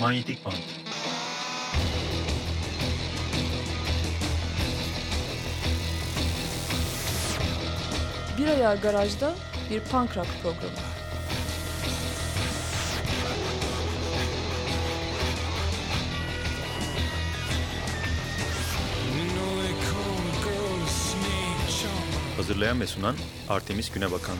Manyetik band. Bir ayağı garajda bir punk rock programı. Hazırlayan ve sunan Artemis Günebakanlı.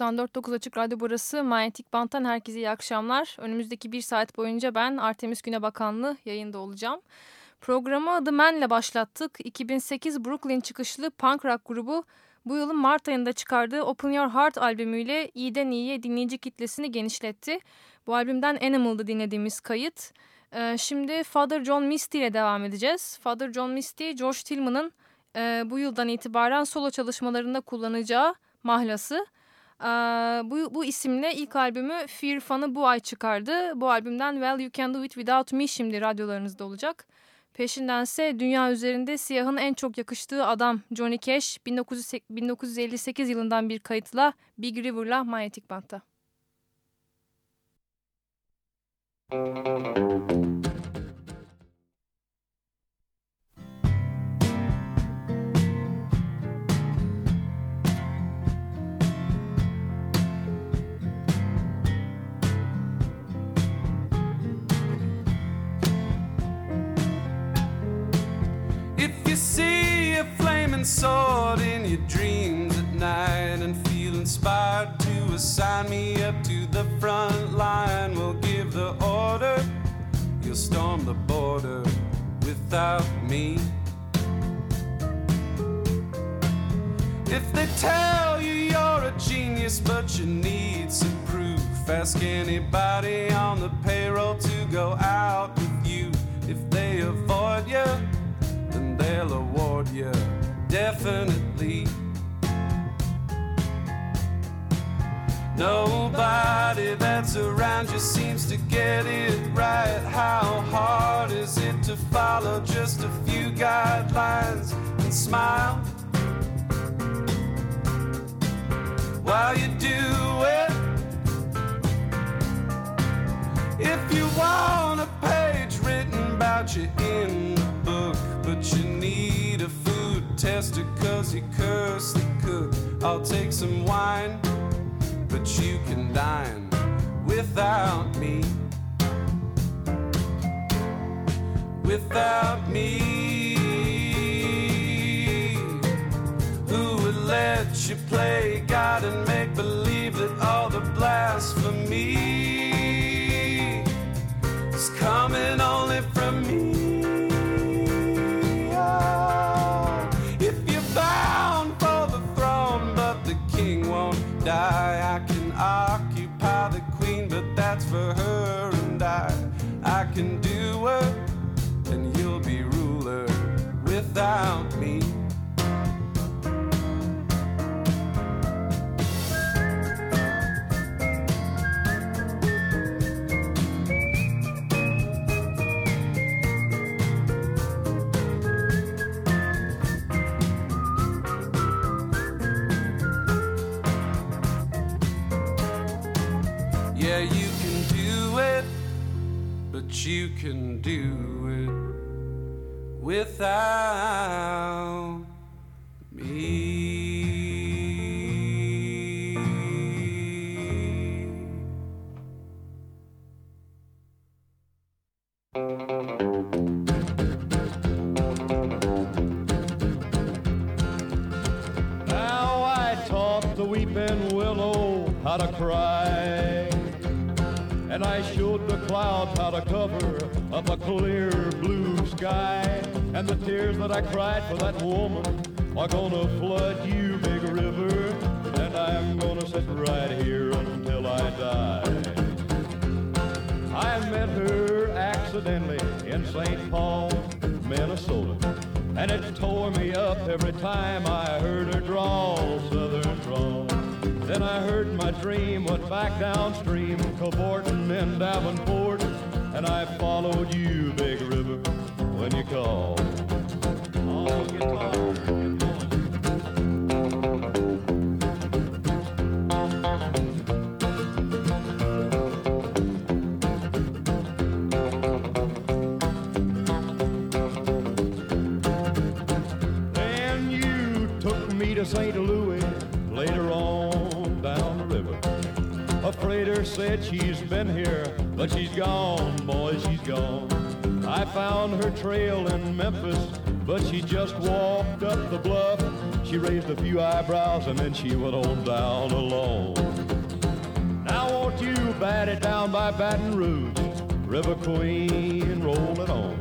...94.9 Açık Radyo burası. Manyetik Bant'tan herkese iyi akşamlar. Önümüzdeki bir saat boyunca ben Artemis Güne Bakanlı yayında olacağım. Programı The Man'le başlattık. 2008 Brooklyn çıkışlı punk rock grubu bu yılın Mart ayında çıkardığı Open Your Heart albümüyle iyiden iyiye dinleyici kitlesini genişletti. Bu albümden Animal'da dinlediğimiz kayıt. Ee, şimdi Father John Misty ile devam edeceğiz. Father John Misty, George Tillman'ın e, bu yıldan itibaren solo çalışmalarında kullanacağı mahlası. Bu, bu isimle ilk albümü Fear Fun'ı bu ay çıkardı. Bu albümden Well You Can Do It Without Me şimdi radyolarınızda olacak. Peşindense dünya üzerinde siyahın en çok yakıştığı adam Johnny Cash 1958 yılından bir kayıtla Big River'la Manyetik Bant'ta. Sword in your dreams at night and feel inspired to assign me up to the front line. We'll give the order, you'll storm the border without me. If they tell you you're a genius but you need some proof, ask anybody on the payroll to go out with you. If they avoid you, then they'll award you definitely. Nobody that's around you seems to get it right. How hard is it to follow just a few guidelines and smile tester cause you curse the cook, I'll take some wine but you can dine without me. Without me, who would let you play God and make believe that all the blasphemy is coming only from me? For her and I. I can do it, and you'll be ruler without me. Do it without me. Now I taught the weeping willow how to cry. And I showed the clouds how to cover up a clear blue sky. And the tears that I cried for that woman are gonna flood you, big river. And I'm gonna sit right here until I die. I met her accidentally in St. Paul, Minnesota. And it tore me up every time I heard her drawl, southern drawl. Then I heard my dream went back downstream, cavorting in Davenport. And I followed you, Big River, when you called. Oh, guitar, get. Then you took me to St. Louis later on down the river. A freighter said she's been here, but she's gone, boy, she's gone. I found her trail in Memphis, but she just walked up the bluff. She raised a few eyebrows and then she went on down alone. Now won't you bat it down by Baton Rouge, River Queen, roll it on.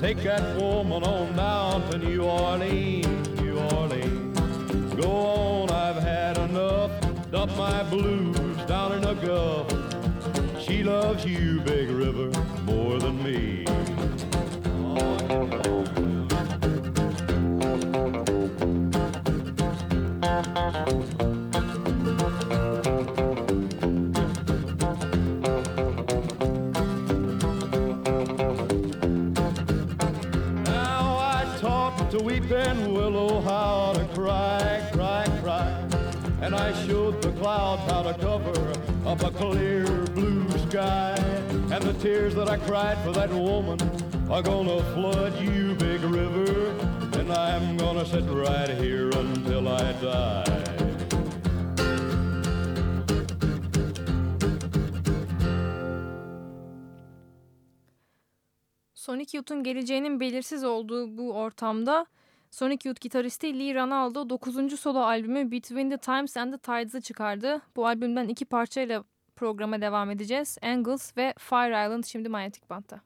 Take that woman on down to New Orleans, New Orleans. Go on, I've had enough. Dump my blues down in the Gulf. She loves you, Big River, I cried for that woman are gonna flood you, big river. And I'm gonna sit right here until I die. Sonic Youth'un geleceğinin belirsiz olduğu bu ortamda Sonic Youth gitaristi Lee Ranaldo 9. solo albümü Between the Times and the Tides'ı çıkardı. Bu albümden iki parçayla programa devam edeceğiz. Angles ve Fire Island şimdi Manyetik Bant'ta.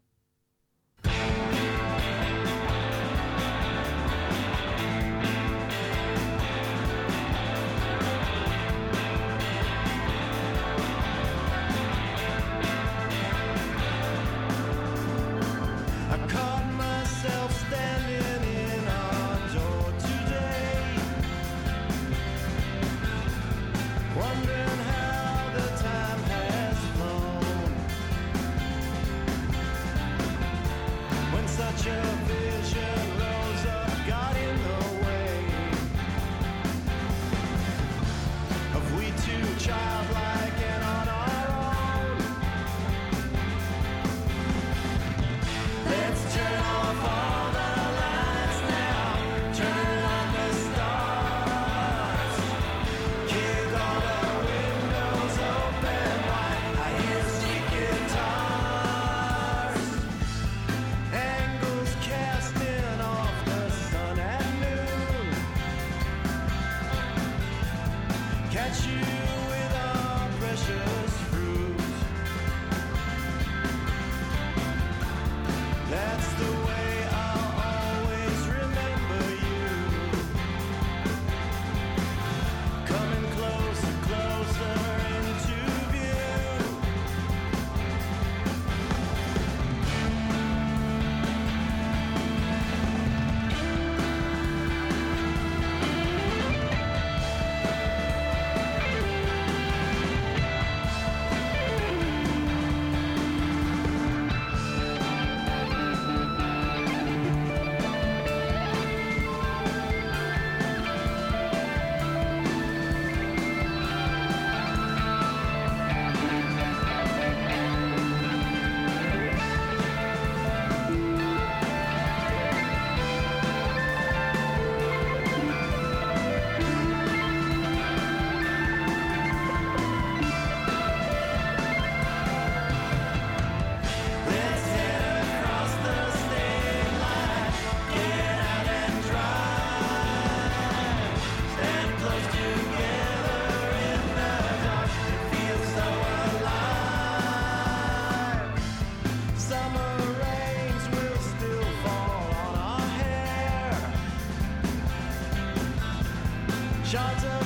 Blood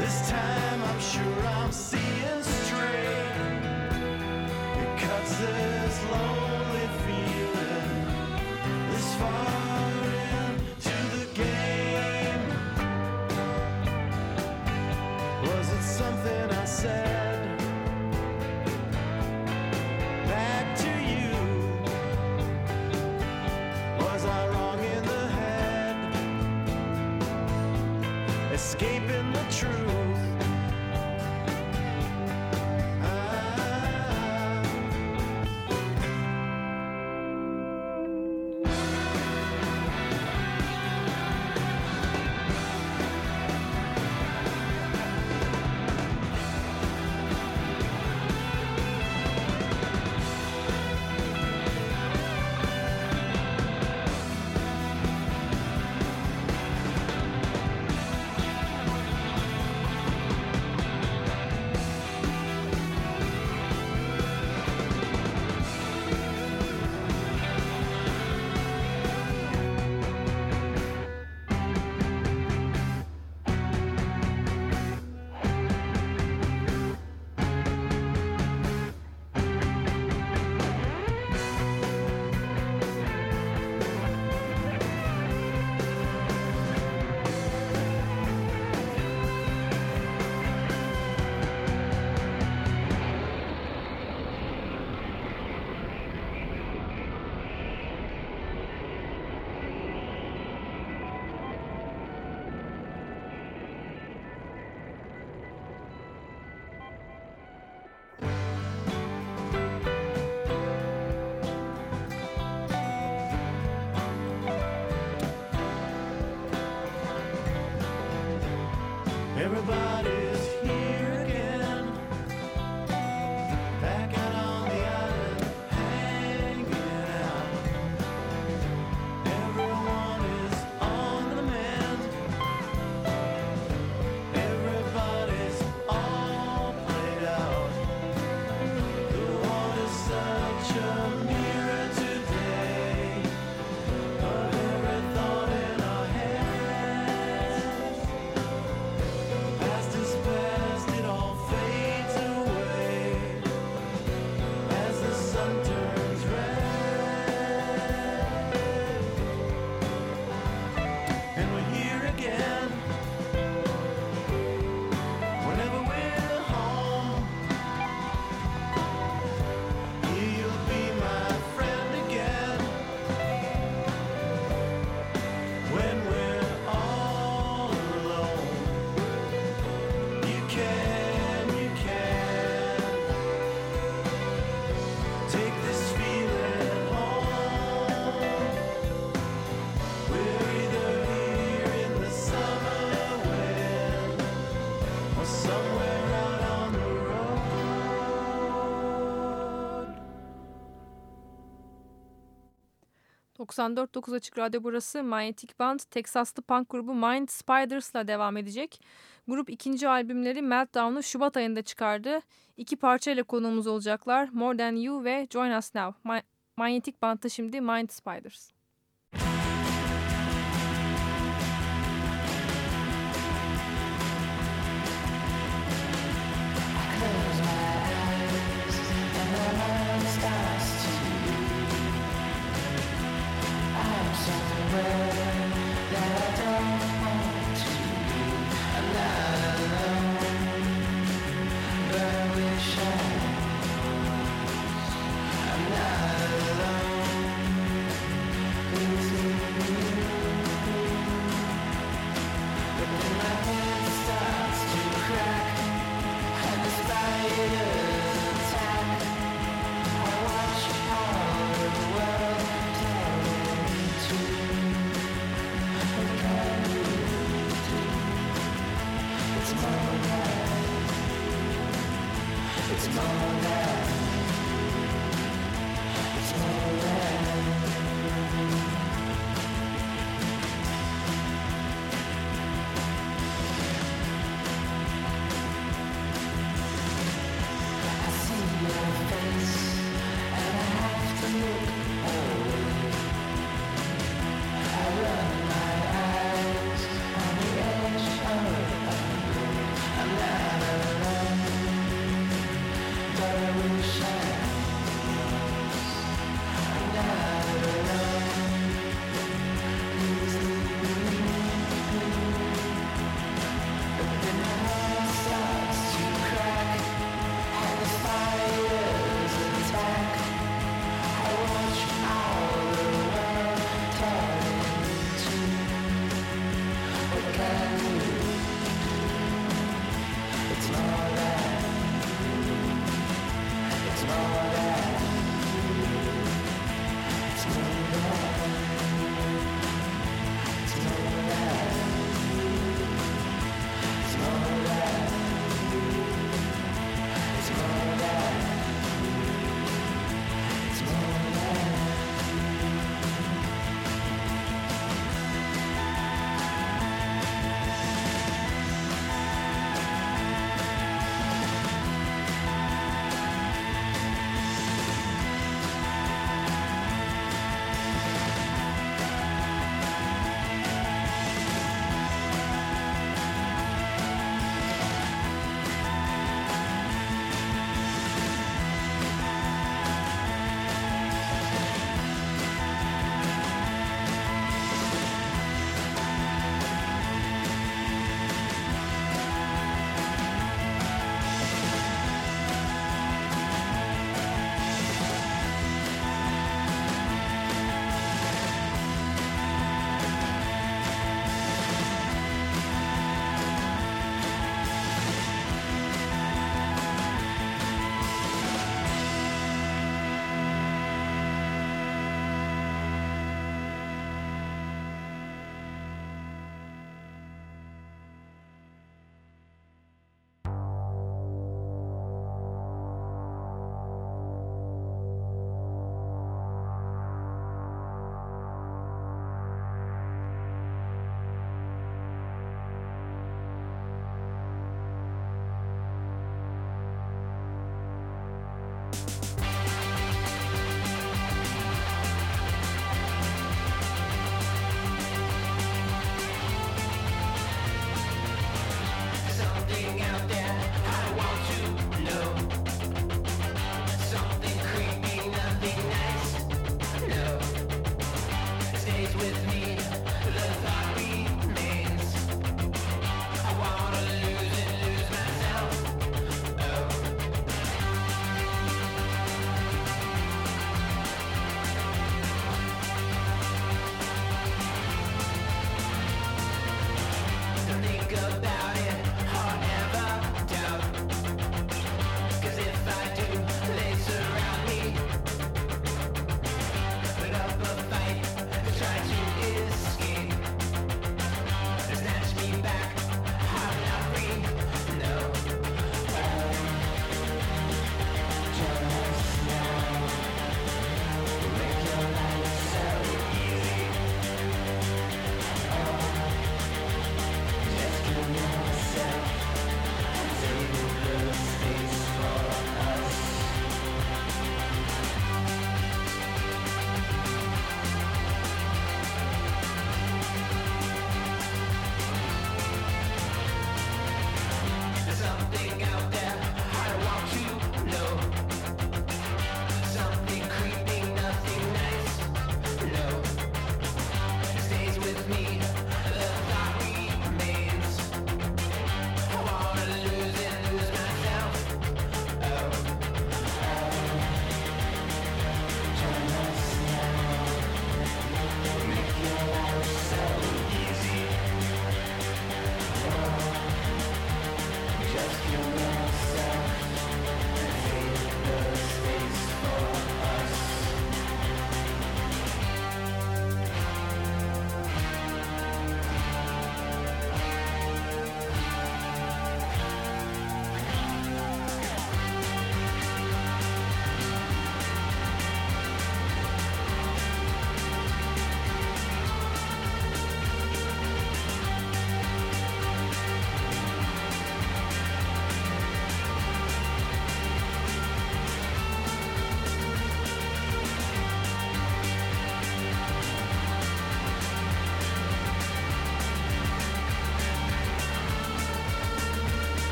This time I'm sure I'm seeing straight. It cuts this lonely feeling this far. 94.9 Açık Radyo burası Manyetik Band, Teksaslı punk grubu Mind Spiders'la devam edecek. Grup ikinci albümleri Meltdown'u Şubat ayında çıkardı. İki parçayla konuğumuz olacaklar. More Than You ve Join Us Now. Ma- Manyetik Band'da şimdi Mind Spiders. I'm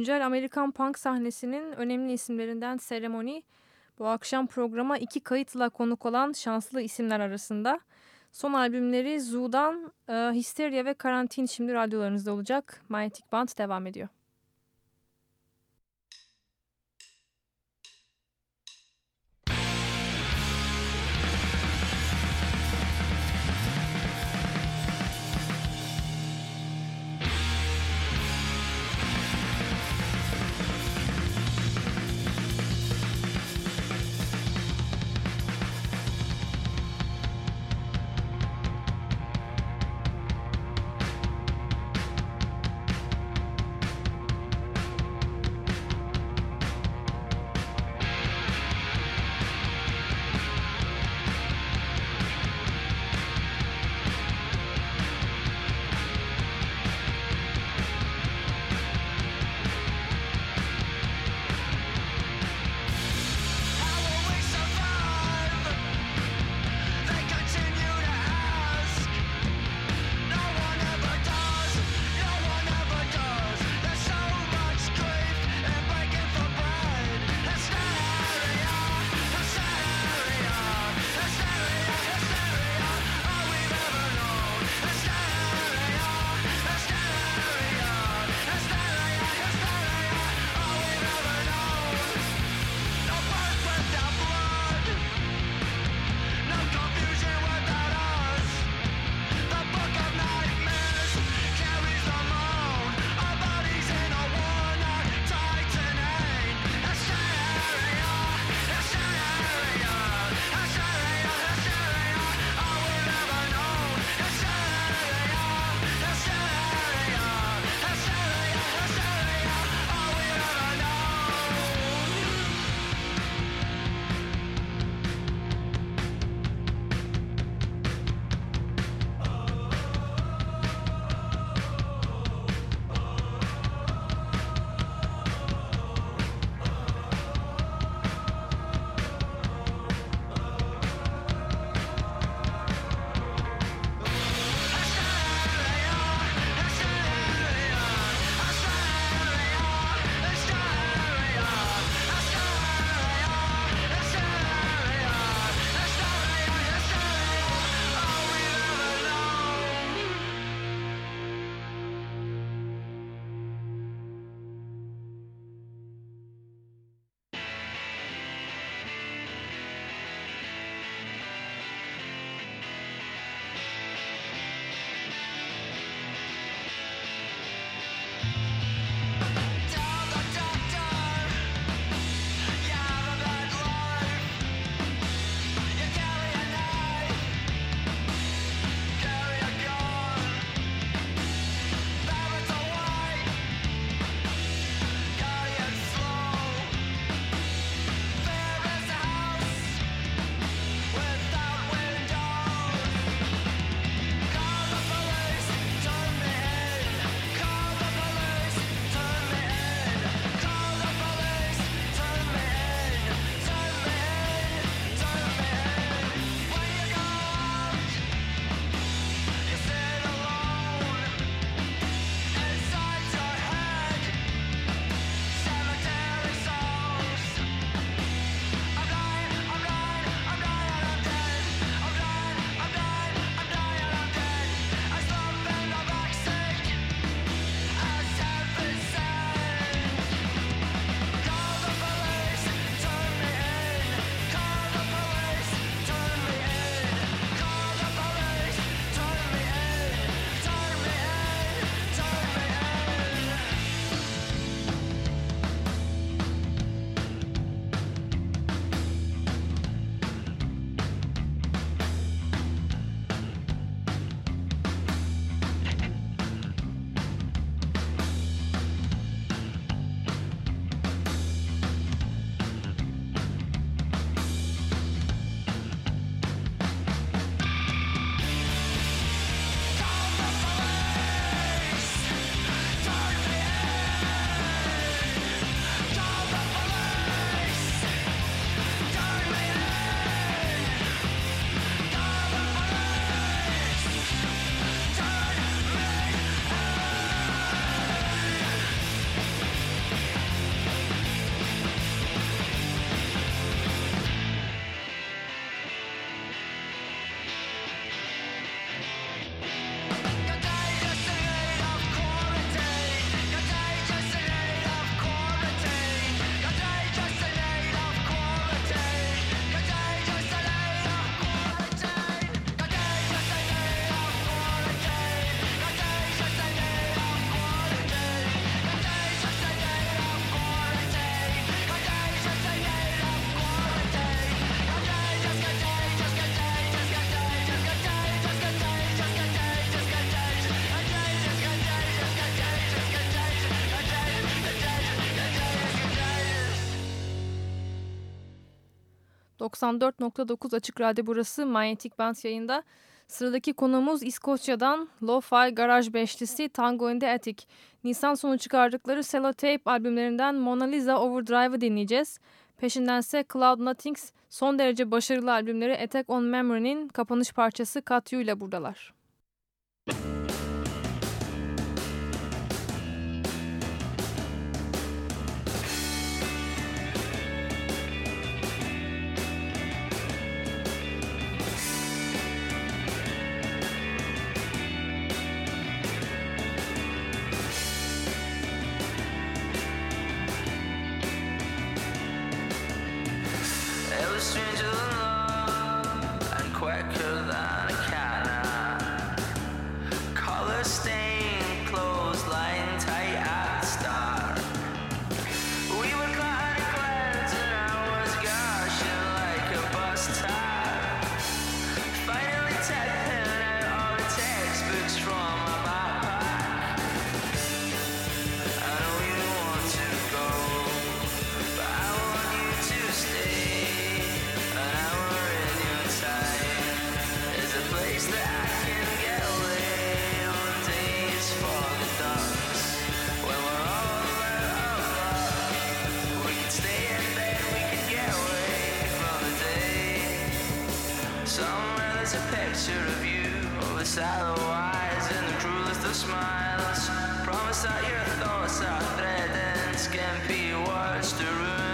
Güncel Amerikan punk sahnesinin önemli isimlerinden Seremoni bu akşam programa iki kayıtla konuk olan şanslı isimler arasında. Son albümleri Zoo'dan e, Hysteria ve Karantin şimdi radyolarınızda olacak. Magnetic Band devam ediyor. 94.9 Açık Radyo burası Manyetik Band yayında. Sıradaki konuğumuz İskoçya'dan Lo-Fi Garaj Beşlisi Tango in the Attic. Nisan sonu çıkardıkları Sellotape albümlerinden Mona Lisa Overdrive'ı dinleyeceğiz. Peşindense Cloud Nothings son derece başarılı albümleri Attack on Memory'nin kapanış parçası Cut You ile buradalar. Müzik picture of you with sallow eyes and the cruelest of smiles. Promise that your thoughts are threatened, can be watched to ruin.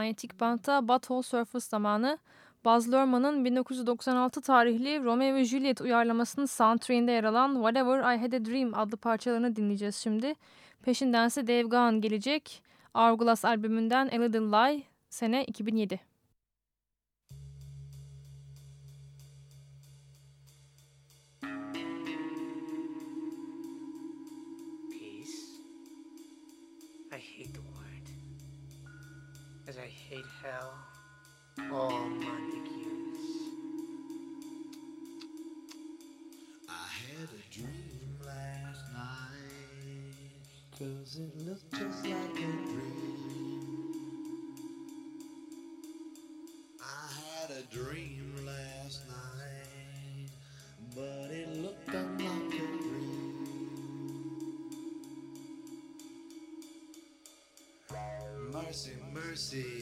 Manyetik Bant'a Butthole Surfers zamanı. Baz Luhrmann'ın 1996 tarihli Romeo ve Juliet uyarlamasının soundtrack'inde yer alan Whatever I Had a Dream adlı parçalarını dinleyeceğiz şimdi. Peşindense Dave Gahan gelecek. Hourglass albümünden A Little Lie sene 2007. Hate hell, all Montagues. I had a dream last night, cause it looked just like a dream. I had a dream last night, but it looked unlike a dream. Mercy, mercy,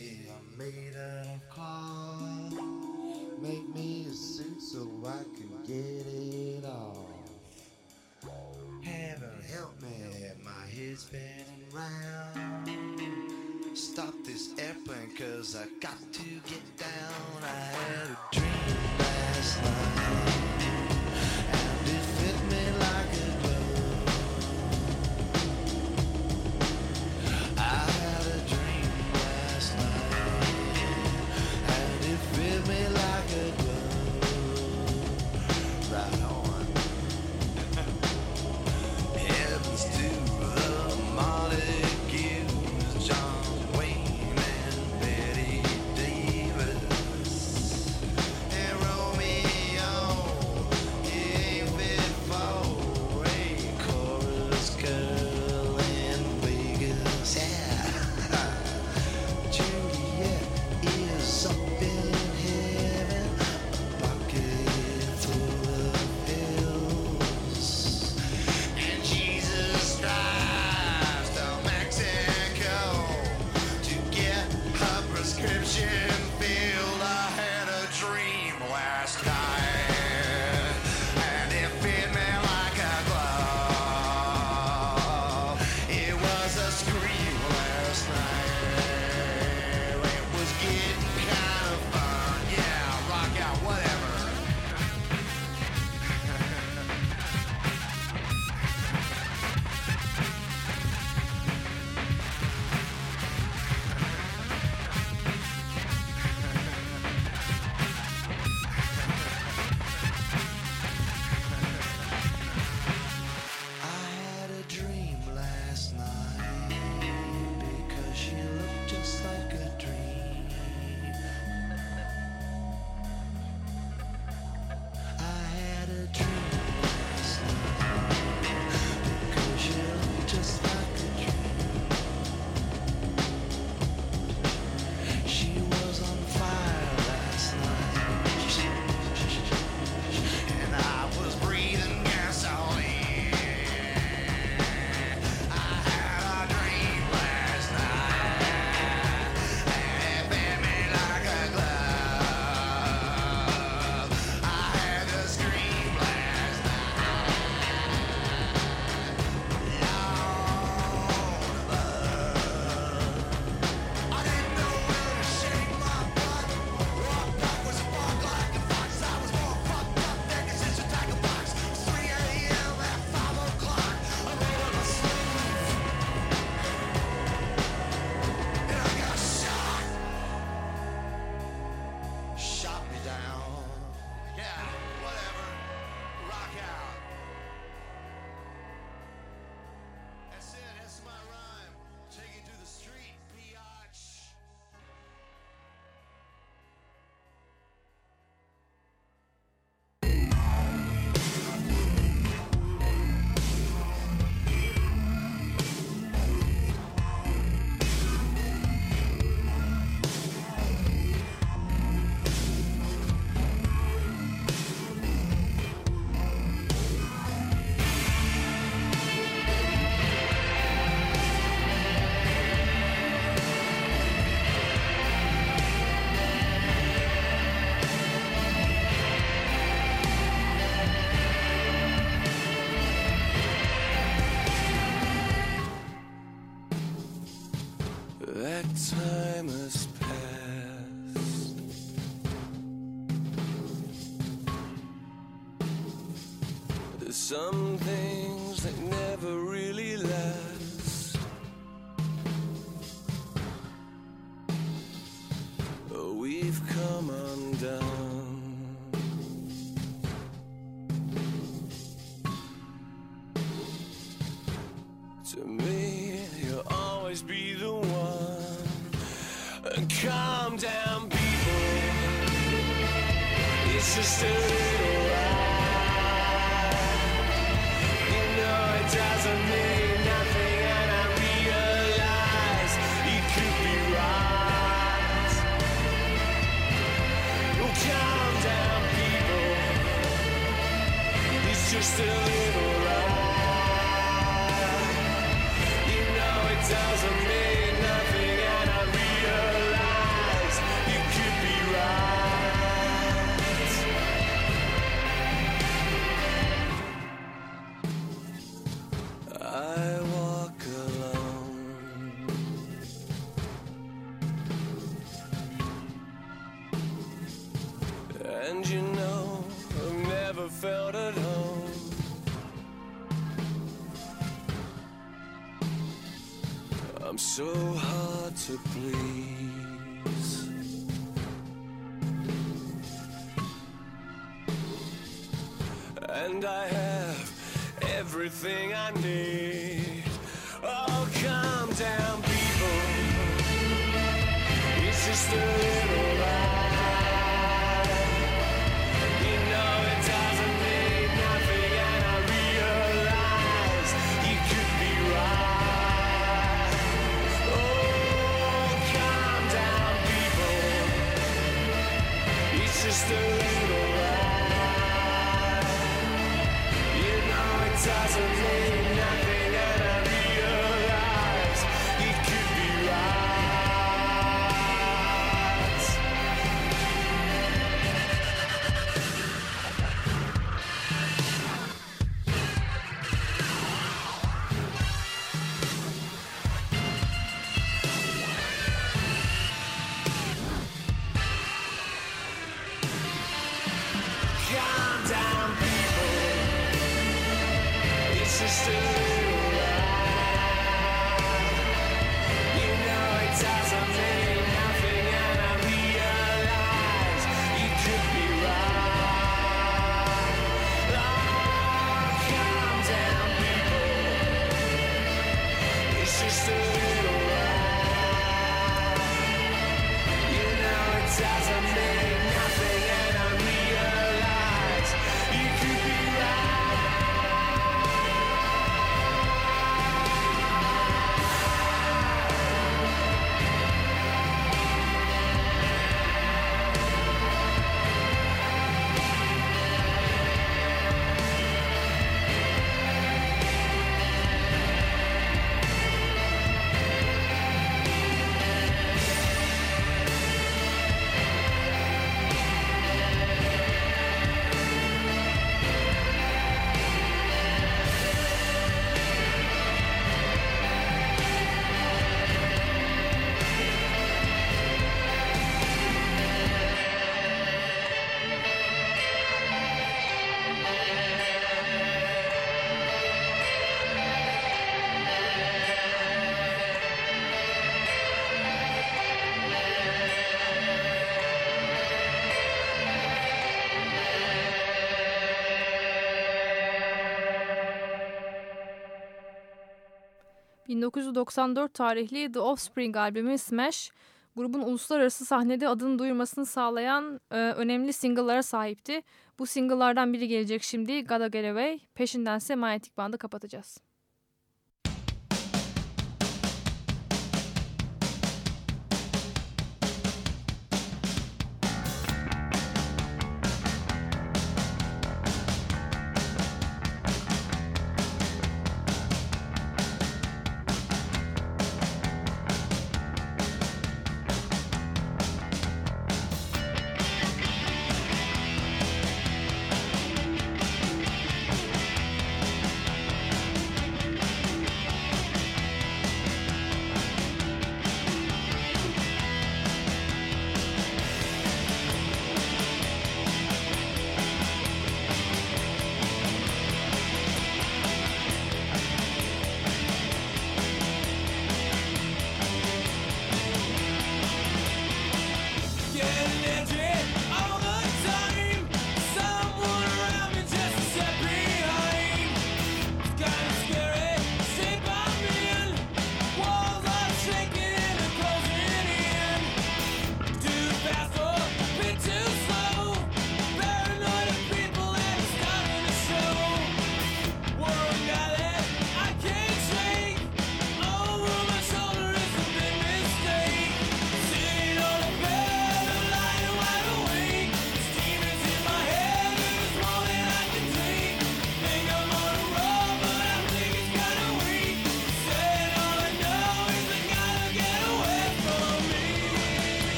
1994 tarihli The Offspring albümü Smash, grubun uluslararası sahnede adını duyurmasını sağlayan e, önemli single'lara sahipti. Bu single'lardan biri gelecek şimdi Gotta Get Away, peşindense Manyetik Band'ı kapatacağız.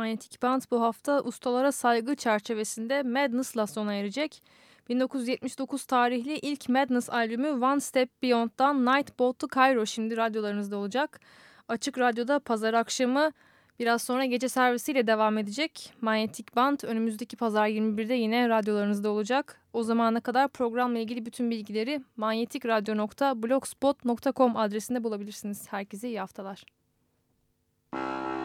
Manyetik Band bu hafta ustalara saygı çerçevesinde Madness'la sona erecek. 1979 tarihli ilk Madness albümü One Step Beyond'dan Night Boat to Cairo şimdi radyolarınızda olacak. Açık Radyo'da pazar akşamı biraz sonra gece servisiyle devam edecek. Manyetik Band önümüzdeki pazar 21'de yine radyolarınızda olacak. O zamana kadar programla ilgili bütün bilgileri manyetikradyo.blogspot.com adresinde bulabilirsiniz. Herkese iyi haftalar. It's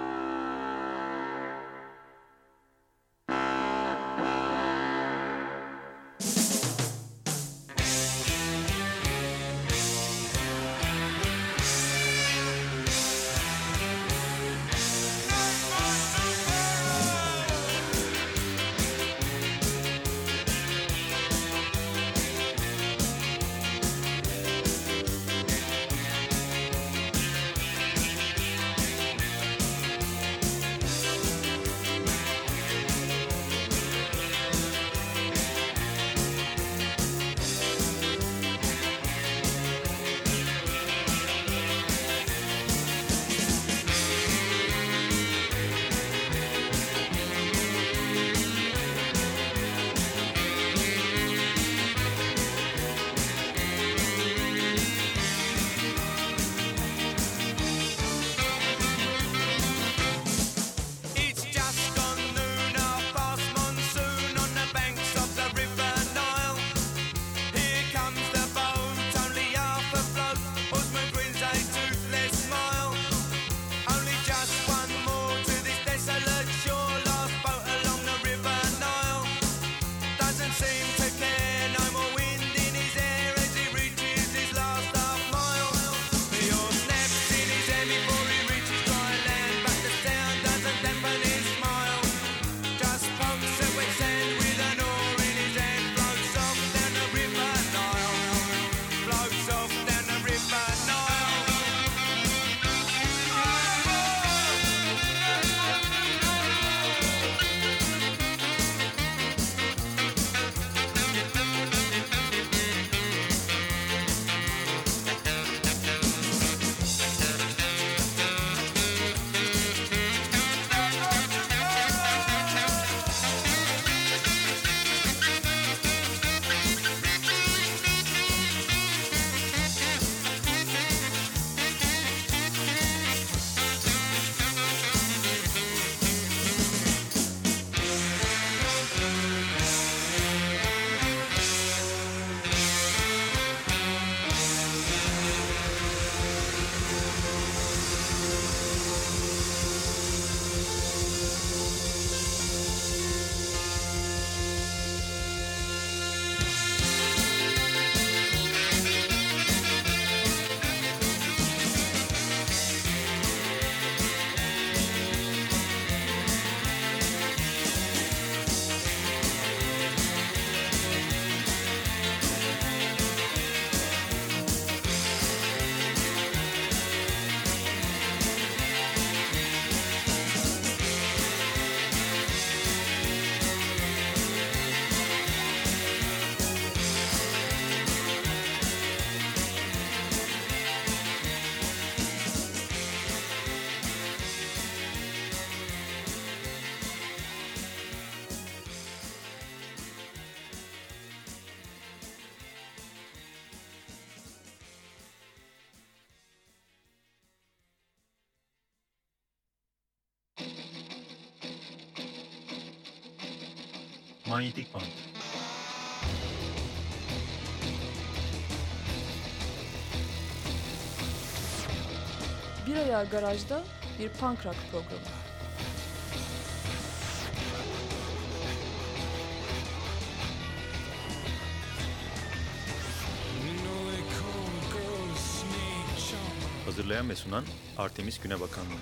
Manyetik Band. Bir ayağı garajda bir punk rock programı. Hazırlayan ve sunan Artemis Günebakanlı.